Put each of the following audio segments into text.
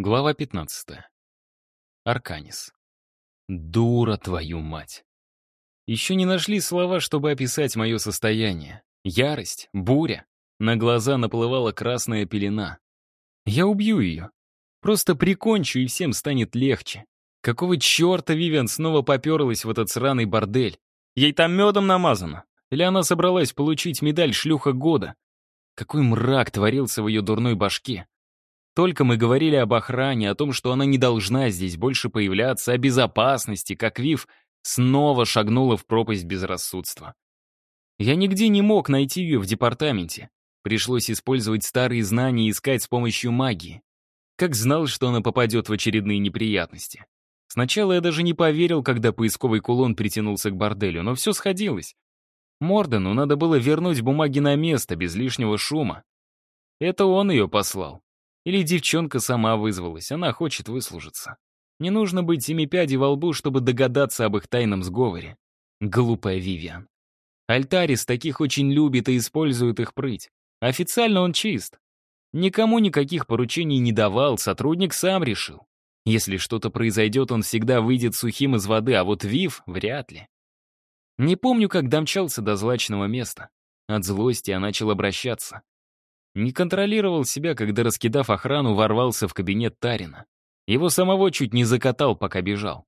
Глава 15. Арканис. Дура твою мать. Еще не нашли слова, чтобы описать мое состояние. Ярость, буря. На глаза наплывала красная пелена. Я убью ее. Просто прикончу, и всем станет легче. Какого черта Вивиан снова поперлась в этот сраный бордель? Ей там медом намазано. Или она собралась получить медаль шлюха года? Какой мрак творился в ее дурной башке. Только мы говорили об охране, о том, что она не должна здесь больше появляться, о безопасности, как Вив снова шагнула в пропасть безрассудства. Я нигде не мог найти ее в департаменте. Пришлось использовать старые знания и искать с помощью магии. Как знал, что она попадет в очередные неприятности. Сначала я даже не поверил, когда поисковый кулон притянулся к борделю, но все сходилось. Мордену надо было вернуть бумаги на место, без лишнего шума. Это он ее послал. Или девчонка сама вызвалась, она хочет выслужиться. Не нужно быть семи пядей во лбу, чтобы догадаться об их тайном сговоре. Глупая Вивиан. Альтарис таких очень любит и использует их прыть. Официально он чист. Никому никаких поручений не давал, сотрудник сам решил. Если что-то произойдет, он всегда выйдет сухим из воды, а вот Вив — вряд ли. Не помню, как домчался до злачного места. От злости я начал обращаться. Не контролировал себя, когда, раскидав охрану, ворвался в кабинет Тарина. Его самого чуть не закатал, пока бежал.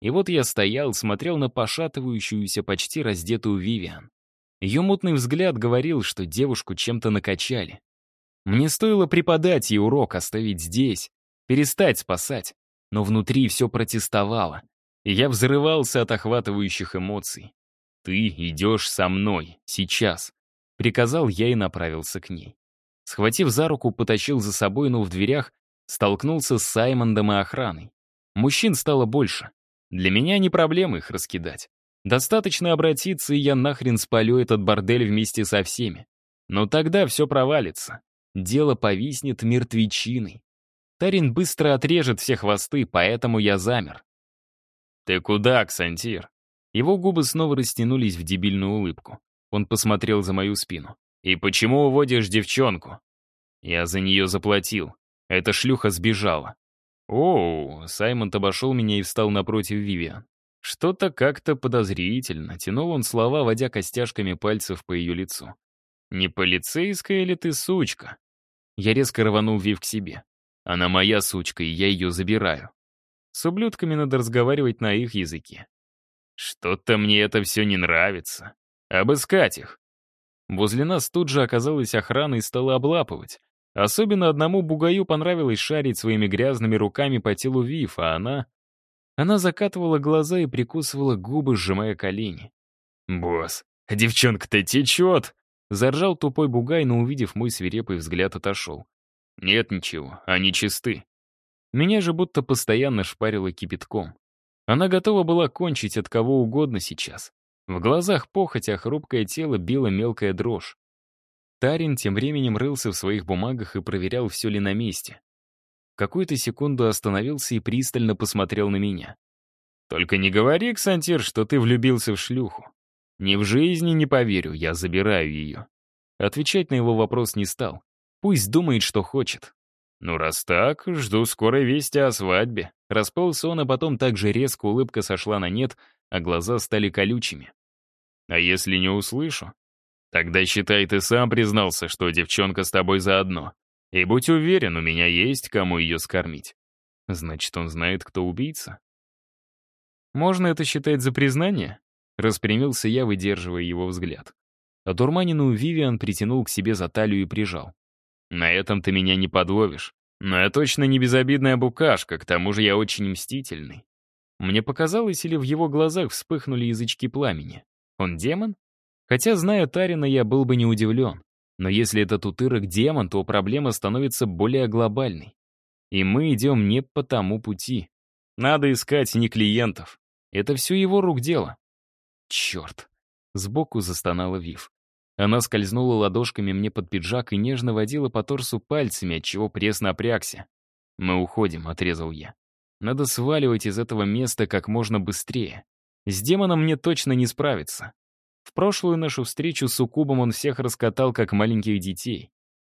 И вот я стоял, смотрел на пошатывающуюся, почти раздетую Вивиан. Ее мутный взгляд говорил, что девушку чем-то накачали. Мне стоило преподать ей урок, оставить здесь, перестать спасать. Но внутри все протестовало, и я взрывался от охватывающих эмоций. «Ты идешь со мной, сейчас», — приказал я и направился к ней. Схватив за руку, потащил за собой, но в дверях столкнулся с Саймондом и охраной. Мужчин стало больше. Для меня не проблема их раскидать. Достаточно обратиться, и я нахрен спалю этот бордель вместе со всеми. Но тогда все провалится. Дело повиснет мертвечиной. Тарин быстро отрежет все хвосты, поэтому я замер. «Ты куда, Ксантир?» Его губы снова растянулись в дебильную улыбку. Он посмотрел за мою спину. «И почему уводишь девчонку?» «Я за нее заплатил. Эта шлюха сбежала». «Оу», Саймон обошел меня и встал напротив Вивиан. Что-то как-то подозрительно, тянул он слова, водя костяшками пальцев по ее лицу. «Не полицейская ли ты сучка?» Я резко рванул Вив к себе. «Она моя сучка, и я ее забираю». С ублюдками надо разговаривать на их языке. «Что-то мне это все не нравится. Обыскать их. Возле нас тут же оказалась охрана и стала облапывать. Особенно одному бугаю понравилось шарить своими грязными руками по телу Вив, а она... Она закатывала глаза и прикусывала губы, сжимая колени. «Босс, девчонка-то течет!» Заржал тупой бугай, но, увидев мой свирепый взгляд, отошел. «Нет ничего, они чисты». Меня же будто постоянно шпарило кипятком. Она готова была кончить от кого угодно сейчас. В глазах похоть, а хрупкое тело било мелкая дрожь. Тарин тем временем рылся в своих бумагах и проверял, все ли на месте. Какую-то секунду остановился и пристально посмотрел на меня. «Только не говори, Ксантир, что ты влюбился в шлюху. Ни в жизни не поверю, я забираю ее». Отвечать на его вопрос не стал. Пусть думает, что хочет. «Ну, раз так, жду скорой вести о свадьбе». Расползся он, а потом так же резко улыбка сошла на нет, а глаза стали колючими. А если не услышу? Тогда считай, ты сам признался, что девчонка с тобой заодно. И будь уверен, у меня есть кому ее скормить. Значит, он знает, кто убийца? Можно это считать за признание? Распрямился я, выдерживая его взгляд. А дурманину Вивиан притянул к себе за талию и прижал. На этом ты меня не подловишь. Но я точно не безобидная букашка, к тому же я очень мстительный. Мне показалось, или в его глазах вспыхнули язычки пламени. Он демон? Хотя, зная Тарина, я был бы не удивлен. Но если этот утырок демон, то проблема становится более глобальной. И мы идем не по тому пути. Надо искать не клиентов. Это все его рук дело. Черт. Сбоку застонала Вив. Она скользнула ладошками мне под пиджак и нежно водила по торсу пальцами, отчего пресс напрягся. «Мы уходим», — отрезал я. Надо сваливать из этого места как можно быстрее. С демоном мне точно не справиться. В прошлую нашу встречу с Укубом он всех раскатал, как маленьких детей.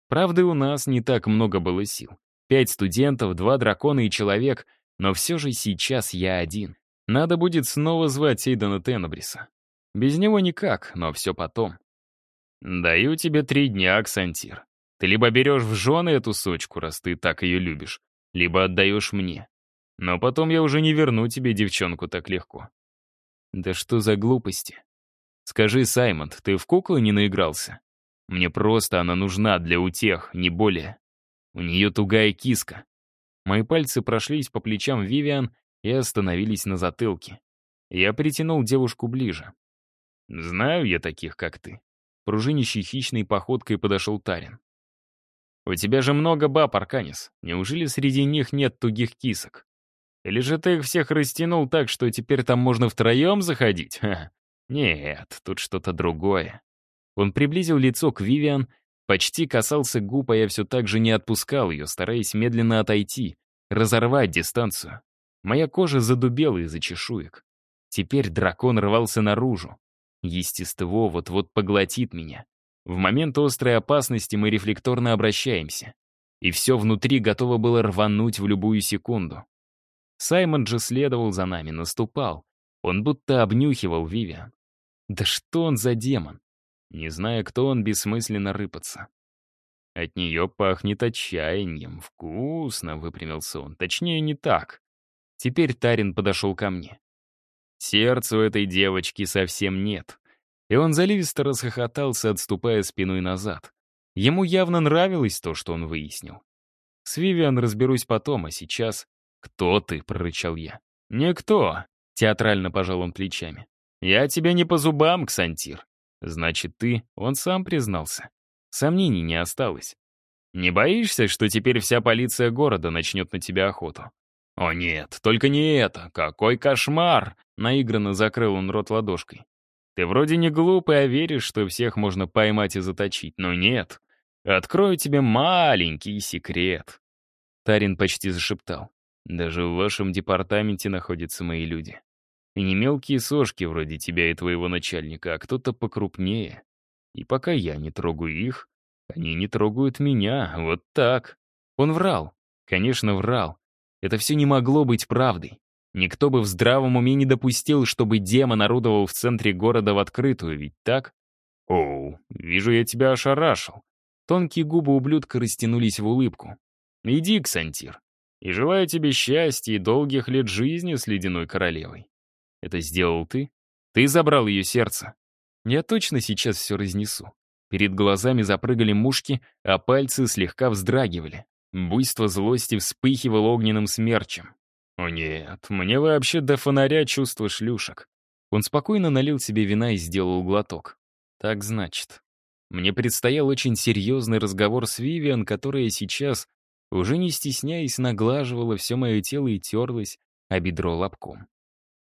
Правда, у нас не так много было сил. Пять студентов, два дракона и человек, но все же сейчас я один. Надо будет снова звать Эйдена Тенебриса. Без него никак, но все потом. Даю тебе три дня, Аксантир. Ты либо берешь в жены эту сучку, раз ты так ее любишь, либо отдаешь мне. Но потом я уже не верну тебе девчонку так легко. Да что за глупости? Скажи, Саймон, ты в куклы не наигрался? Мне просто она нужна для утех, не более. У нее тугая киска. Мои пальцы прошлись по плечам Вивиан и остановились на затылке. Я притянул девушку ближе. «Знаю я таких, как ты». Пружинищей хищной походкой подошел Тарин. «У тебя же много баб, Арканис. Неужели среди них нет тугих кисок? Или же ты их всех растянул так, что теперь там можно втроем заходить? Ха. Нет, тут что-то другое». Он приблизил лицо к Вивиан Почти касался губ, а я все так же не отпускал ее, стараясь медленно отойти, разорвать дистанцию. Моя кожа задубела из-за чешуек. Теперь дракон рвался наружу. Естество вот-вот поглотит меня. В момент острой опасности мы рефлекторно обращаемся. И все внутри готово было рвануть в любую секунду. Саймон же следовал за нами, наступал. Он будто обнюхивал Вивиан. Да что он за демон? Не зная, кто он, бессмысленно рыпаться. От нее пахнет отчаянием. Вкусно, выпрямился он. Точнее, не так. Теперь Тарин подошел ко мне. Сердца у этой девочки совсем нет. И он заливисто расхохотался, отступая спиной назад. Ему явно нравилось то, что он выяснил. С Вивиан разберусь потом, а сейчас... «Кто ты?» — прорычал я. «Никто», — театрально пожал он плечами. «Я тебе не по зубам, Ксантир. Значит, ты, он сам признался. Сомнений не осталось. Не боишься, что теперь вся полиция города начнет на тебя охоту? О нет, только не это. Какой кошмар! Наигранно закрыл он рот ладошкой. Ты вроде не глупый, а веришь, что всех можно поймать и заточить, но нет. Открою тебе маленький секрет. Тарин почти зашептал. Даже в вашем департаменте находятся мои люди. И не мелкие сошки вроде тебя и твоего начальника, а кто-то покрупнее. И пока я не трогаю их, они не трогают меня. Вот так. Он врал. Конечно, врал. Это все не могло быть правдой. Никто бы в здравом уме не допустил, чтобы демон орудовал в центре города в открытую, ведь так? Оу, вижу, я тебя ошарашил. Тонкие губы ублюдка растянулись в улыбку. Иди, Ксантир, и желаю тебе счастья и долгих лет жизни с ледяной королевой. Это сделал ты? Ты забрал ее сердце. Я точно сейчас все разнесу. Перед глазами запрыгали мушки, а пальцы слегка вздрагивали. Буйство злости вспыхивало огненным смерчем. «О нет, мне вообще до фонаря чувство шлюшек». Он спокойно налил себе вина и сделал глоток. «Так значит». Мне предстоял очень серьезный разговор с Вивиан, которая сейчас, уже не стесняясь, наглаживала все мое тело и терлась, а бедро лобком.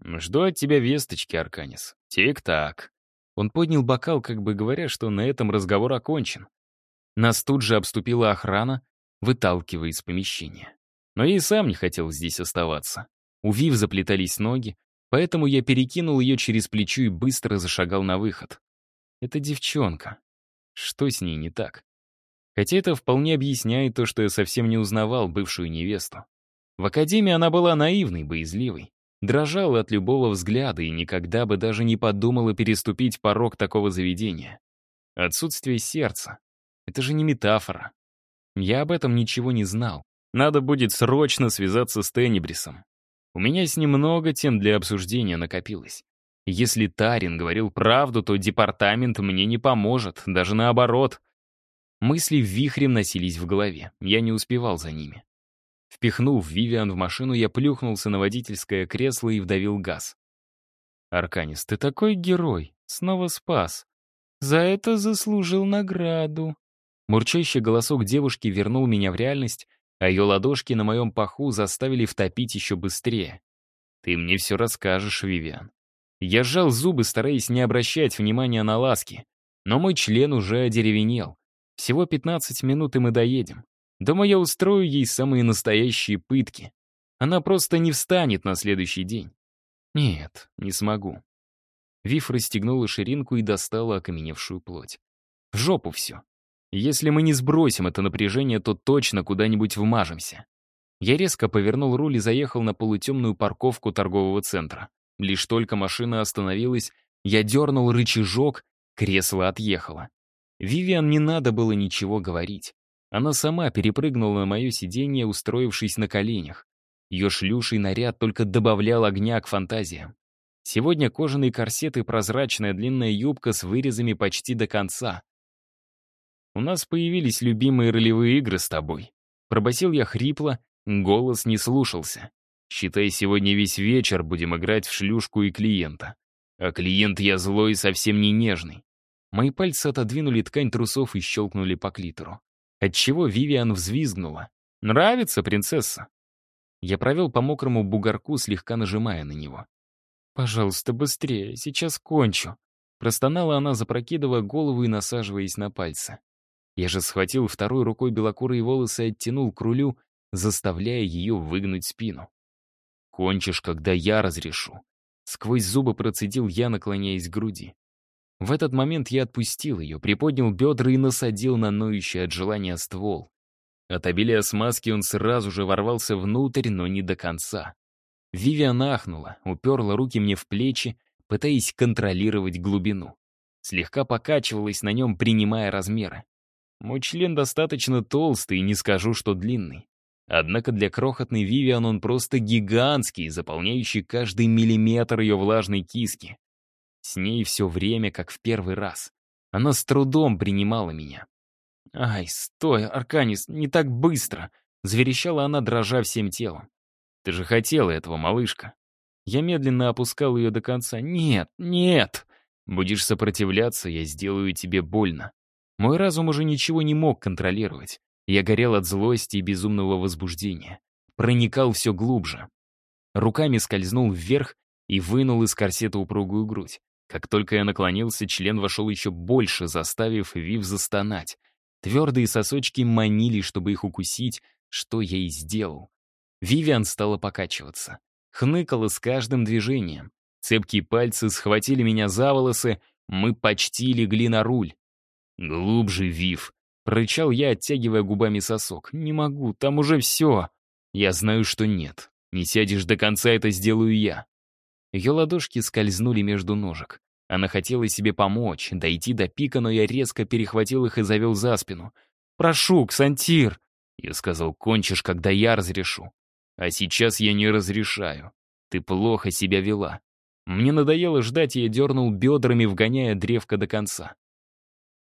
«Жду от тебя весточки, Арканис. Тик-так». Он поднял бокал, как бы говоря, что на этом разговор окончен. Нас тут же обступила охрана, выталкивая из помещения. Но я и сам не хотел здесь оставаться. У Вив заплетались ноги, поэтому я перекинул ее через плечо и быстро зашагал на выход. Это девчонка. Что с ней не так? Хотя это вполне объясняет то, что я совсем не узнавал бывшую невесту. В академии она была наивной, боязливой дрожала от любого взгляда и никогда бы даже не подумала переступить порог такого заведения. Отсутствие сердца — это же не метафора. Я об этом ничего не знал. Надо будет срочно связаться с Тенебрисом. У меня с ним много тем для обсуждения накопилось. Если Тарин говорил правду, то департамент мне не поможет, даже наоборот. Мысли вихрем носились в голове, я не успевал за ними. Впихнув Вивиан в машину, я плюхнулся на водительское кресло и вдавил газ. «Арканис, ты такой герой! Снова спас! За это заслужил награду!» Мурчащий голосок девушки вернул меня в реальность, а ее ладошки на моем паху заставили втопить еще быстрее. «Ты мне все расскажешь, Вивиан». Я сжал зубы, стараясь не обращать внимания на ласки, но мой член уже одеревенел. Всего 15 минут, и мы доедем. Думаю, я устрою ей самые настоящие пытки. Она просто не встанет на следующий день. Нет, не смогу. Вив расстегнула ширинку и достала окаменевшую плоть. В жопу все. Если мы не сбросим это напряжение, то точно куда-нибудь вмажемся. Я резко повернул руль и заехал на полутемную парковку торгового центра. Лишь только машина остановилась, я дернул рычажок, кресло отъехало. Вивиан не надо было ничего говорить. Она сама перепрыгнула на мое сиденье, устроившись на коленях. Ее шлюший наряд только добавлял огня к фантазиям. Сегодня кожаный корсет и прозрачная длинная юбка с вырезами почти до конца. «У нас появились любимые ролевые игры с тобой». Пробасил я хрипло, голос не слушался. «Считай, сегодня весь вечер будем играть в шлюшку и клиента. А клиент я злой и совсем не нежный». Мои пальцы отодвинули ткань трусов и щелкнули по клитору. Отчего Вивиан взвизгнула. «Нравится, принцесса?» Я провел по мокрому бугорку, слегка нажимая на него. «Пожалуйста, быстрее, сейчас кончу». Простонала она, запрокидывая голову и насаживаясь на пальцы. Я же схватил второй рукой белокурые волосы и оттянул к рулю, заставляя ее выгнуть спину. «Кончишь, когда я разрешу». Сквозь зубы процедил я, наклоняясь к груди. В этот момент я отпустил ее, приподнял бедра и насадил на ноющий от желания ствол. От обилия смазки он сразу же ворвался внутрь, но не до конца. Вивиан ахнула, уперла руки мне в плечи, пытаясь контролировать глубину. Слегка покачивалась на нем, принимая размеры. Мой член достаточно толстый, не скажу, что длинный. Однако для крохотной Вивиан он просто гигантский, заполняющий каждый миллиметр ее влажной киски. С ней все время, как в первый раз. Она с трудом принимала меня. «Ай, стой, Арканис, не так быстро!» — заверещала она, дрожа всем телом. Ты же хотела этого, малышка. Я медленно опускал ее до конца. Нет, нет. Будешь сопротивляться, я сделаю тебе больно. Мой разум уже ничего не мог контролировать. Я горел от злости и безумного возбуждения. Проникал все глубже. Руками скользнул вверх и вынул из корсета упругую грудь. Как только я наклонился, член вошел еще больше, заставив Вив застонать. Твердые сосочки манили, чтобы их укусить, что я и сделал. Вивиан стала покачиваться. Хныкала с каждым движением. Цепкие пальцы схватили меня за волосы, мы почти легли на руль. «Глубже, Вив!» — прорычал я, оттягивая губами сосок. «Не могу, там уже все!» «Я знаю, что нет. Не сядешь до конца, это сделаю я». Ее ладошки скользнули между ножек. Она хотела себе помочь, дойти до пика, но я резко перехватил их и завел за спину. «Прошу, Ксантир!» Я сказал, кончишь, когда я разрешу. А сейчас я не разрешаю. Ты плохо себя вела. Мне надоело ждать, и я дернул бедрами, вгоняя древко до конца.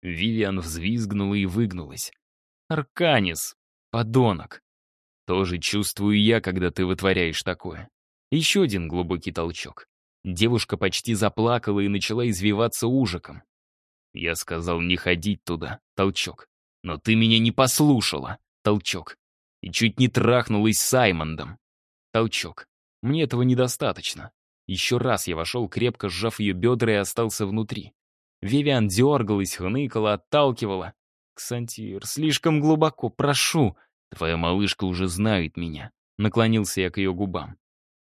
Вивиан взвизгнула и выгнулась. «Арканис, подонок!» Тоже чувствую я, когда ты вытворяешь такое. Еще один глубокий толчок. Девушка почти заплакала и начала извиваться ужиком. Я сказал не ходить туда, толчок. Но ты меня не послушала, толчок и чуть не трахнулась с Саймондом. Толчок. Мне этого недостаточно. Еще раз я вошел, крепко сжав ее бедра и остался внутри. Вивиан дергалась, хныкала, отталкивала. «Ксантир, слишком глубоко, прошу!» «Твоя малышка уже знает меня», — наклонился я к ее губам.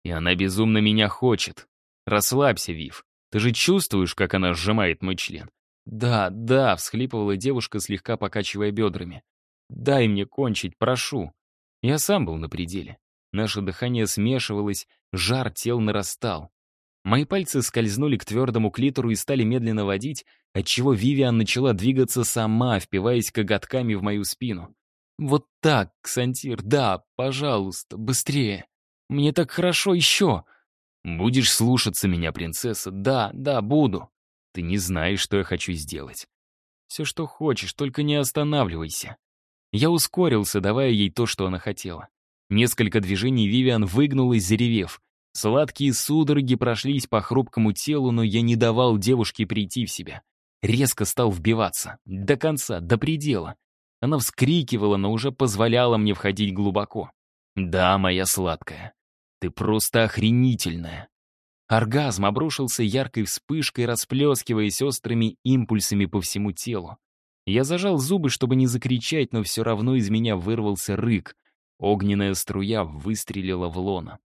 «И она безумно меня хочет. Расслабься, Вив. Ты же чувствуешь, как она сжимает мой член?» «Да, да», — всхлипывала девушка, слегка покачивая бедрами. «Дай мне кончить, прошу». Я сам был на пределе. Наше дыхание смешивалось, жар тел нарастал. Мои пальцы скользнули к твердому клитору и стали медленно водить, отчего Вивиан начала двигаться сама, впиваясь коготками в мою спину. «Вот так, Ксантир, да, пожалуйста, быстрее. Мне так хорошо еще». «Будешь слушаться меня, принцесса? Да, да, буду. Ты не знаешь, что я хочу сделать. Все, что хочешь, только не останавливайся». Я ускорился, давая ей то, что она хотела. Несколько движений Вивиан выгнулась, заревев. Сладкие судороги прошлись по хрупкому телу, но я не давал девушке прийти в себя. Резко стал вбиваться. До конца, до предела. Она вскрикивала, но уже позволяла мне входить глубоко. «Да, моя сладкая, ты просто охренительная». Оргазм обрушился яркой вспышкой, расплескиваясь острыми импульсами по всему телу. Я зажал зубы, чтобы не закричать, но все равно из меня вырвался рык. Огненная струя выстрелила в лона.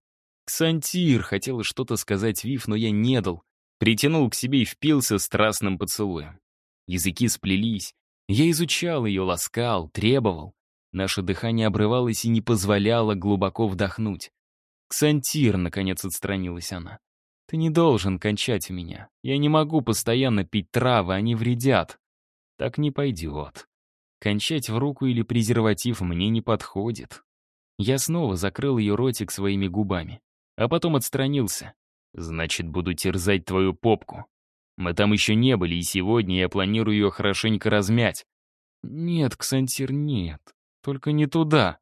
«Ксантир!» — хотела что-то сказать Вив, но я не дал. Притянул к себе и впился страстным поцелуем. Языки сплелись. Я изучал ее, ласкал, требовал. Наше дыхание обрывалось и не позволяло глубоко вдохнуть. «Ксантир», — наконец отстранилась она. «Ты не должен кончать меня. Я не могу постоянно пить травы, они вредят». «Так не пойдет. Кончать в руку или презерватив мне не подходит». Я снова закрыл ее ротик своими губами, а потом отстранился. «Значит, буду терзать твою попку. Мы там еще не были, и сегодня я планирую ее хорошенько размять». «Нет, Ксантир, нет. Только не туда.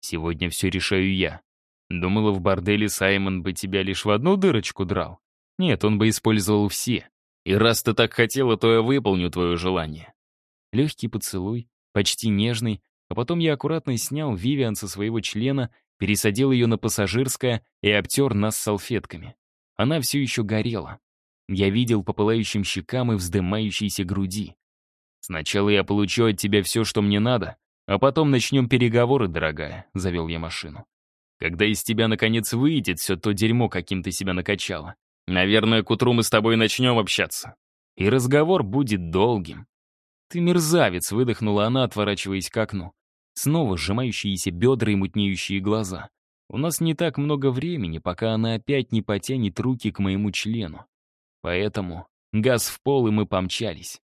Сегодня все решаю я. Думала, в борделе Саймон бы тебя лишь в одну дырочку драл. Нет, он бы использовал все. И раз ты так хотела, то я выполню твое желание». Легкий поцелуй, почти нежный, а потом я аккуратно снял Вивиан со своего члена, пересадил ее на пассажирское и обтер нас салфетками. Она все еще горела. Я видел по пылающим щекам и вздымающейся груди. «Сначала я получу от тебя все, что мне надо, а потом начнем переговоры, дорогая», — завел я машину. «Когда из тебя, наконец, выйдет все то дерьмо, каким ты себя накачала, наверное, к утру мы с тобой начнем общаться. И разговор будет долгим». «Ты мерзавец», — выдохнула она, отворачиваясь к окну. Снова сжимающиеся бедра и мутнеющие глаза. У нас не так много времени, пока она опять не потянет руки к моему члену. Поэтому газ в пол, и мы помчались.